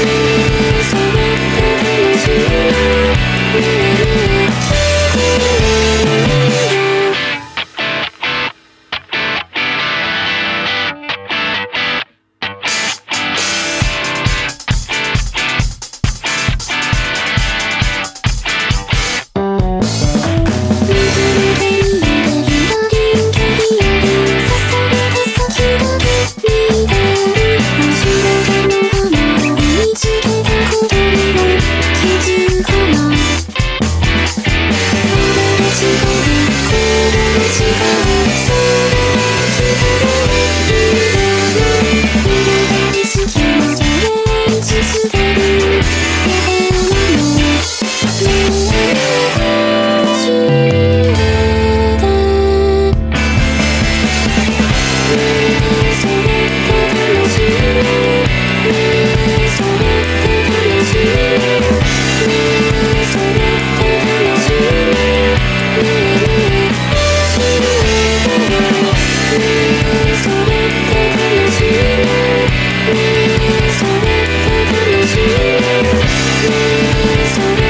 see today.